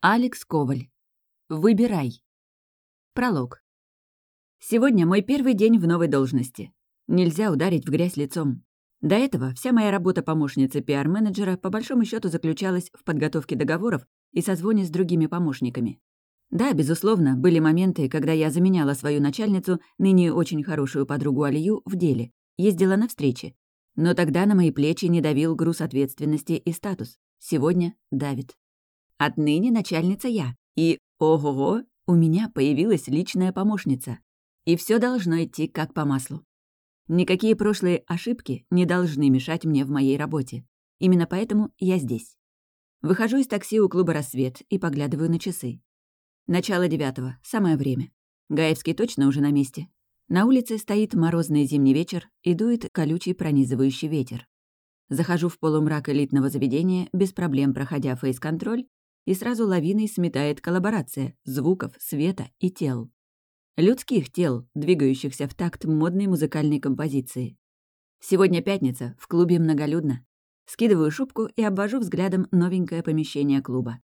Алекс Коваль. Выбирай. Пролог. Сегодня мой первый день в новой должности. Нельзя ударить в грязь лицом. До этого вся моя работа помощницы пиар-менеджера по большому счету заключалась в подготовке договоров и созвоне с другими помощниками. Да, безусловно, были моменты, когда я заменяла свою начальницу, ныне очень хорошую подругу Алию, в деле, ездила на встречи. Но тогда на мои плечи не давил груз ответственности и статус. Сегодня давит. Отныне начальница я. И, ого-го, у меня появилась личная помощница. И все должно идти как по маслу. Никакие прошлые ошибки не должны мешать мне в моей работе. Именно поэтому я здесь. Выхожу из такси у клуба «Рассвет» и поглядываю на часы. Начало девятого, самое время. Гаевский точно уже на месте. На улице стоит морозный зимний вечер и дует колючий пронизывающий ветер. Захожу в полумрак элитного заведения, без проблем проходя фейс-контроль и сразу лавиной сметает коллаборация звуков, света и тел. Людских тел, двигающихся в такт модной музыкальной композиции. Сегодня пятница, в клубе многолюдно. Скидываю шубку и обвожу взглядом новенькое помещение клуба.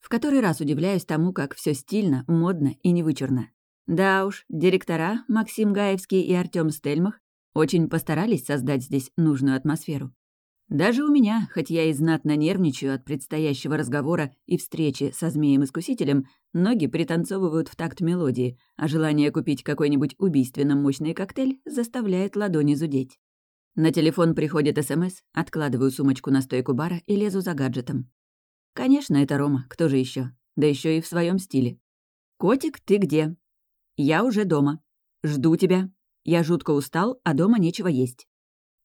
В который раз удивляюсь тому, как все стильно, модно и невычурно. Да уж, директора Максим Гаевский и Артём Стельмах очень постарались создать здесь нужную атмосферу. Даже у меня, хоть я и знатно нервничаю от предстоящего разговора и встречи со змеем-искусителем, ноги пританцовывают в такт мелодии, а желание купить какой-нибудь убийственно мощный коктейль заставляет ладони зудеть. На телефон приходит СМС, откладываю сумочку на стойку бара и лезу за гаджетом. Конечно, это Рома, кто же еще? Да еще и в своем стиле. «Котик, ты где?» «Я уже дома. Жду тебя. Я жутко устал, а дома нечего есть».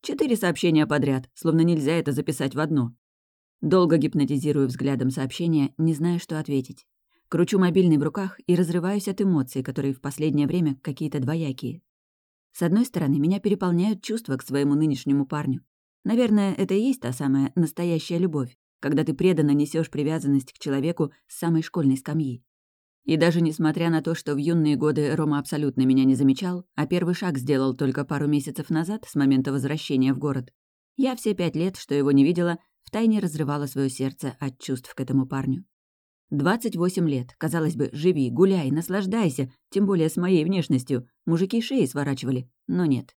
Четыре сообщения подряд, словно нельзя это записать в одно. Долго гипнотизирую взглядом сообщения, не зная, что ответить. Кручу мобильный в руках и разрываюсь от эмоций, которые в последнее время какие-то двоякие. С одной стороны, меня переполняют чувства к своему нынешнему парню. Наверное, это и есть та самая настоящая любовь, когда ты преданно несешь привязанность к человеку с самой школьной скамьи. И даже несмотря на то, что в юные годы Рома абсолютно меня не замечал, а первый шаг сделал только пару месяцев назад, с момента возвращения в город, я все пять лет, что его не видела, втайне разрывала свое сердце от чувств к этому парню. 28 лет, казалось бы, живи, гуляй, наслаждайся, тем более с моей внешностью. Мужики шеи сворачивали, но нет.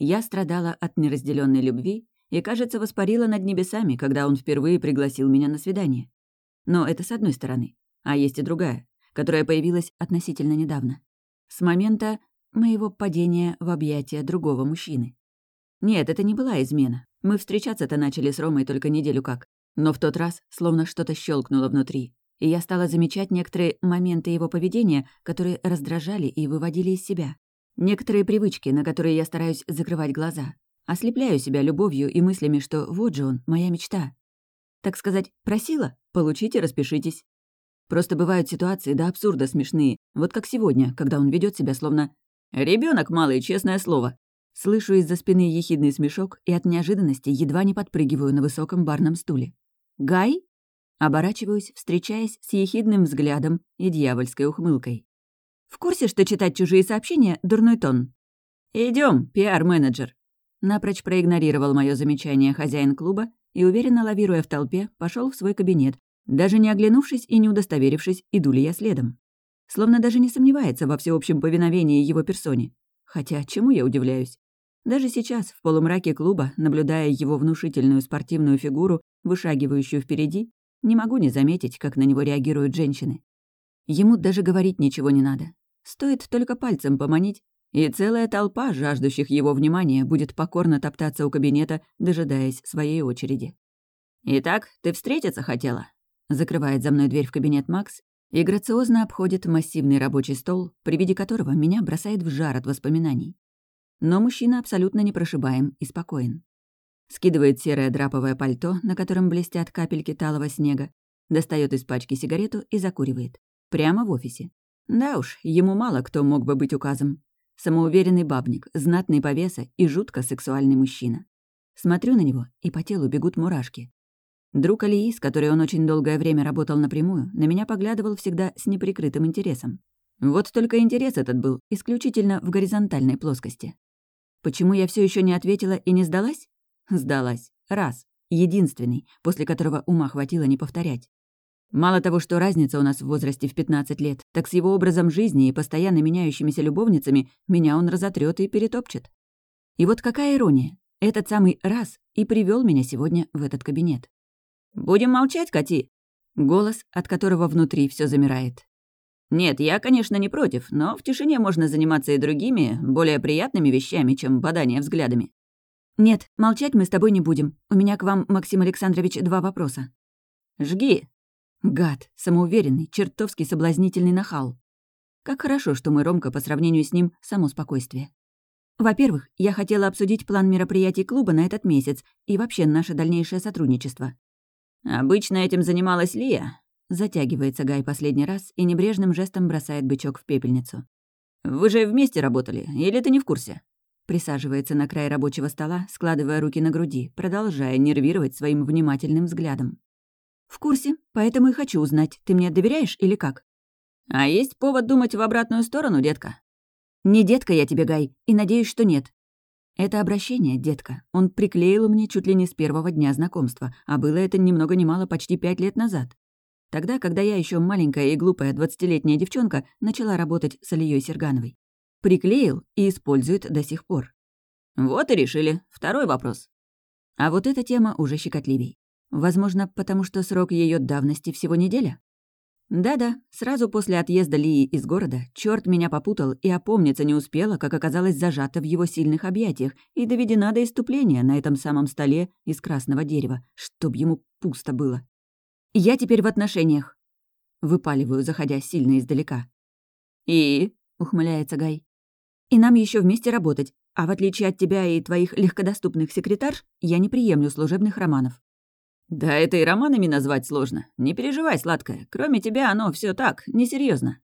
Я страдала от неразделенной любви и, кажется, воспарила над небесами, когда он впервые пригласил меня на свидание. Но это с одной стороны. А есть и другая которая появилась относительно недавно. С момента моего падения в объятия другого мужчины. Нет, это не была измена. Мы встречаться-то начали с Ромой только неделю как. Но в тот раз словно что-то щелкнуло внутри, и я стала замечать некоторые моменты его поведения, которые раздражали и выводили из себя. Некоторые привычки, на которые я стараюсь закрывать глаза. Ослепляю себя любовью и мыслями, что вот же он, моя мечта. Так сказать, просила? Получите, распишитесь. Просто бывают ситуации до абсурда смешные, вот как сегодня, когда он ведет себя словно ребенок малый, честное слово». Слышу из-за спины ехидный смешок и от неожиданности едва не подпрыгиваю на высоком барном стуле. «Гай?» Оборачиваюсь, встречаясь с ехидным взглядом и дьявольской ухмылкой. «В курсе, что читать чужие сообщения — дурной тон?» Идем, пиар-менеджер!» Напрочь проигнорировал мое замечание хозяин клуба и, уверенно лавируя в толпе, пошел в свой кабинет, даже не оглянувшись и не удостоверившись, иду ли я следом. Словно даже не сомневается во всеобщем повиновении его персоне. Хотя чему я удивляюсь? Даже сейчас, в полумраке клуба, наблюдая его внушительную спортивную фигуру, вышагивающую впереди, не могу не заметить, как на него реагируют женщины. Ему даже говорить ничего не надо. Стоит только пальцем поманить, и целая толпа жаждущих его внимания будет покорно топтаться у кабинета, дожидаясь своей очереди. «Итак, ты встретиться хотела?» Закрывает за мной дверь в кабинет Макс и грациозно обходит массивный рабочий стол, при виде которого меня бросает в жар от воспоминаний. Но мужчина абсолютно непрошибаем и спокоен. Скидывает серое драповое пальто, на котором блестят капельки талого снега, достает из пачки сигарету и закуривает. Прямо в офисе. Да уж, ему мало кто мог бы быть указом. Самоуверенный бабник, знатный повеса и жутко сексуальный мужчина. Смотрю на него, и по телу бегут мурашки. Друг Алии, с которой он очень долгое время работал напрямую, на меня поглядывал всегда с неприкрытым интересом. Вот только интерес этот был исключительно в горизонтальной плоскости. Почему я все еще не ответила и не сдалась? Сдалась. Раз. Единственный, после которого ума хватило не повторять. Мало того, что разница у нас в возрасте в 15 лет, так с его образом жизни и постоянно меняющимися любовницами меня он разотрет и перетопчет. И вот какая ирония. Этот самый раз и привел меня сегодня в этот кабинет. «Будем молчать, Кати?» Голос, от которого внутри все замирает. «Нет, я, конечно, не против, но в тишине можно заниматься и другими, более приятными вещами, чем бодание взглядами». «Нет, молчать мы с тобой не будем. У меня к вам, Максим Александрович, два вопроса». «Жги». Гад, самоуверенный, чертовски соблазнительный нахал. Как хорошо, что мой Ромка по сравнению с ним — само спокойствие. Во-первых, я хотела обсудить план мероприятий клуба на этот месяц и вообще наше дальнейшее сотрудничество. Обычно этим занималась Лия. Затягивается Гай последний раз и небрежным жестом бросает бычок в пепельницу. «Вы же вместе работали, или ты не в курсе?» Присаживается на край рабочего стола, складывая руки на груди, продолжая нервировать своим внимательным взглядом. «В курсе, поэтому и хочу узнать, ты мне доверяешь или как?» «А есть повод думать в обратную сторону, детка?» «Не детка я тебе, Гай, и надеюсь, что нет». Это обращение, детка, он приклеил мне чуть ли не с первого дня знакомства, а было это ни много ни мало почти пять лет назад. Тогда, когда я еще маленькая и глупая двадцатилетняя девчонка начала работать с Алией Сергановой. Приклеил и использует до сих пор. Вот и решили. Второй вопрос. А вот эта тема уже щекотливей. Возможно, потому что срок ее давности всего неделя? Да-да, сразу после отъезда Лии из города черт меня попутал и опомниться не успела, как оказалась зажата в его сильных объятиях и доведена до иступления на этом самом столе из красного дерева, чтоб ему пусто было. «Я теперь в отношениях», — выпаливаю, заходя сильно издалека. «И?» — ухмыляется Гай. «И нам еще вместе работать, а в отличие от тебя и твоих легкодоступных секретарш, я не приемлю служебных романов. «Да это и романами назвать сложно. Не переживай, сладкая. Кроме тебя оно все так, несерьезно.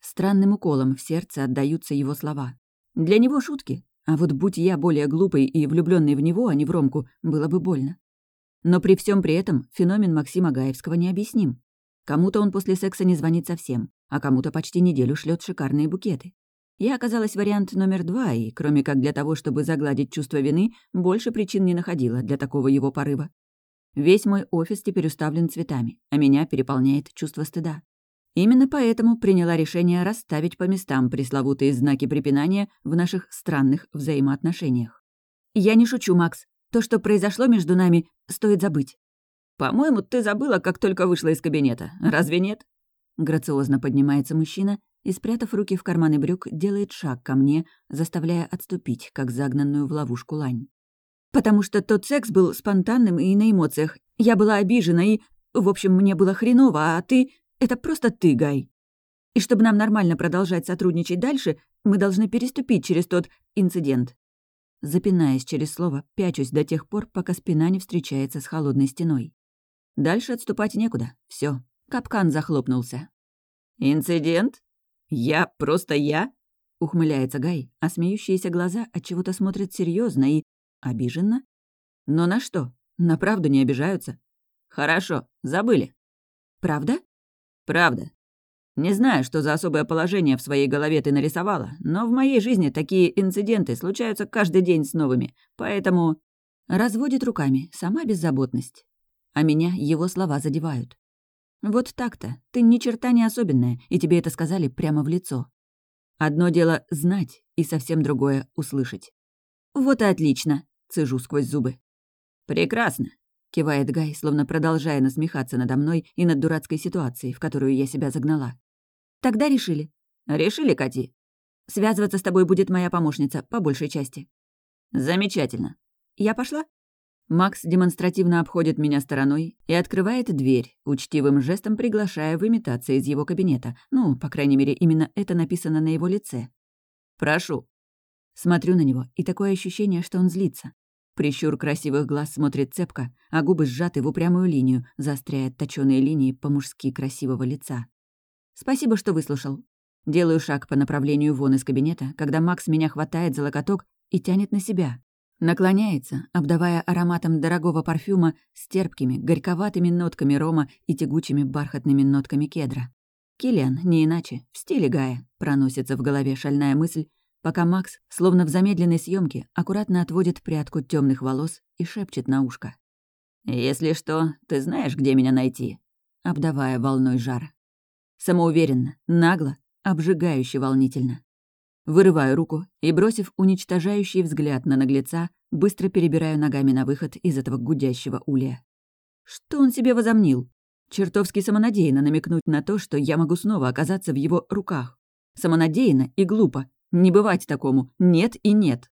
Странным уколом в сердце отдаются его слова. Для него шутки, а вот будь я более глупой и влюбленной в него, а не в Ромку, было бы больно. Но при всем при этом феномен Максима Гаевского необъясним. Кому-то он после секса не звонит совсем, а кому-то почти неделю шлет шикарные букеты. Я оказалась вариант номер два, и, кроме как для того, чтобы загладить чувство вины, больше причин не находила для такого его порыва. Весь мой офис теперь уставлен цветами, а меня переполняет чувство стыда. Именно поэтому приняла решение расставить по местам пресловутые знаки препинания в наших странных взаимоотношениях. Я не шучу, Макс. То, что произошло между нами, стоит забыть. «По-моему, ты забыла, как только вышла из кабинета. Разве нет?» Грациозно поднимается мужчина и, спрятав руки в карманы брюк, делает шаг ко мне, заставляя отступить, как загнанную в ловушку лань. Потому что тот секс был спонтанным и на эмоциях. Я была обижена и... В общем, мне было хреново, а ты... Это просто ты, Гай. И чтобы нам нормально продолжать сотрудничать дальше, мы должны переступить через тот инцидент. Запинаясь через слово, пячусь до тех пор, пока спина не встречается с холодной стеной. Дальше отступать некуда. Все, капкан захлопнулся. «Инцидент? Я просто я?» — ухмыляется Гай, а смеющиеся глаза от чего то смотрят серьезно и Обиженно? Но на что? На правду не обижаются. Хорошо, забыли. Правда? Правда. Не знаю, что за особое положение в своей голове ты нарисовала, но в моей жизни такие инциденты случаются каждый день с новыми, поэтому... Разводит руками, сама беззаботность. А меня его слова задевают. Вот так-то, ты ни черта не особенная, и тебе это сказали прямо в лицо. Одно дело знать, и совсем другое — услышать. Вот и отлично. Цежу сквозь зубы. «Прекрасно», — кивает Гай, словно продолжая насмехаться надо мной и над дурацкой ситуацией, в которую я себя загнала. «Тогда решили». «Решили, Кати?» «Связываться с тобой будет моя помощница, по большей части». «Замечательно». «Я пошла?» Макс демонстративно обходит меня стороной и открывает дверь, учтивым жестом приглашая выметаться из его кабинета. Ну, по крайней мере, именно это написано на его лице. «Прошу». Смотрю на него, и такое ощущение, что он злится. Прищур красивых глаз смотрит цепко, а губы сжаты в упрямую линию, заостряя точёные линии по-мужски красивого лица. «Спасибо, что выслушал». Делаю шаг по направлению вон из кабинета, когда Макс меня хватает за локоток и тянет на себя. Наклоняется, обдавая ароматом дорогого парфюма с терпкими, горьковатыми нотками рома и тягучими бархатными нотками кедра. Киллиан, не иначе, в стиле Гая, проносится в голове шальная мысль, пока Макс, словно в замедленной съемке, аккуратно отводит прядку темных волос и шепчет на ушко. «Если что, ты знаешь, где меня найти?» обдавая волной жара. Самоуверенно, нагло, обжигающе волнительно. Вырываю руку и, бросив уничтожающий взгляд на наглеца, быстро перебираю ногами на выход из этого гудящего улья. Что он себе возомнил? Чертовски самонадеянно намекнуть на то, что я могу снова оказаться в его руках. Самонадеянно и глупо. Не бывать такому. Нет и нет.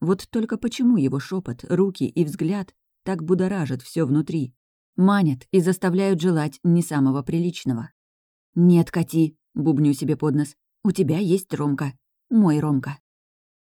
Вот только почему его шепот, руки и взгляд так будоражат все внутри? Манят и заставляют желать не самого приличного. «Нет, Кати», — бубню себе под нос, — «у тебя есть Ромка. Мой Ромка».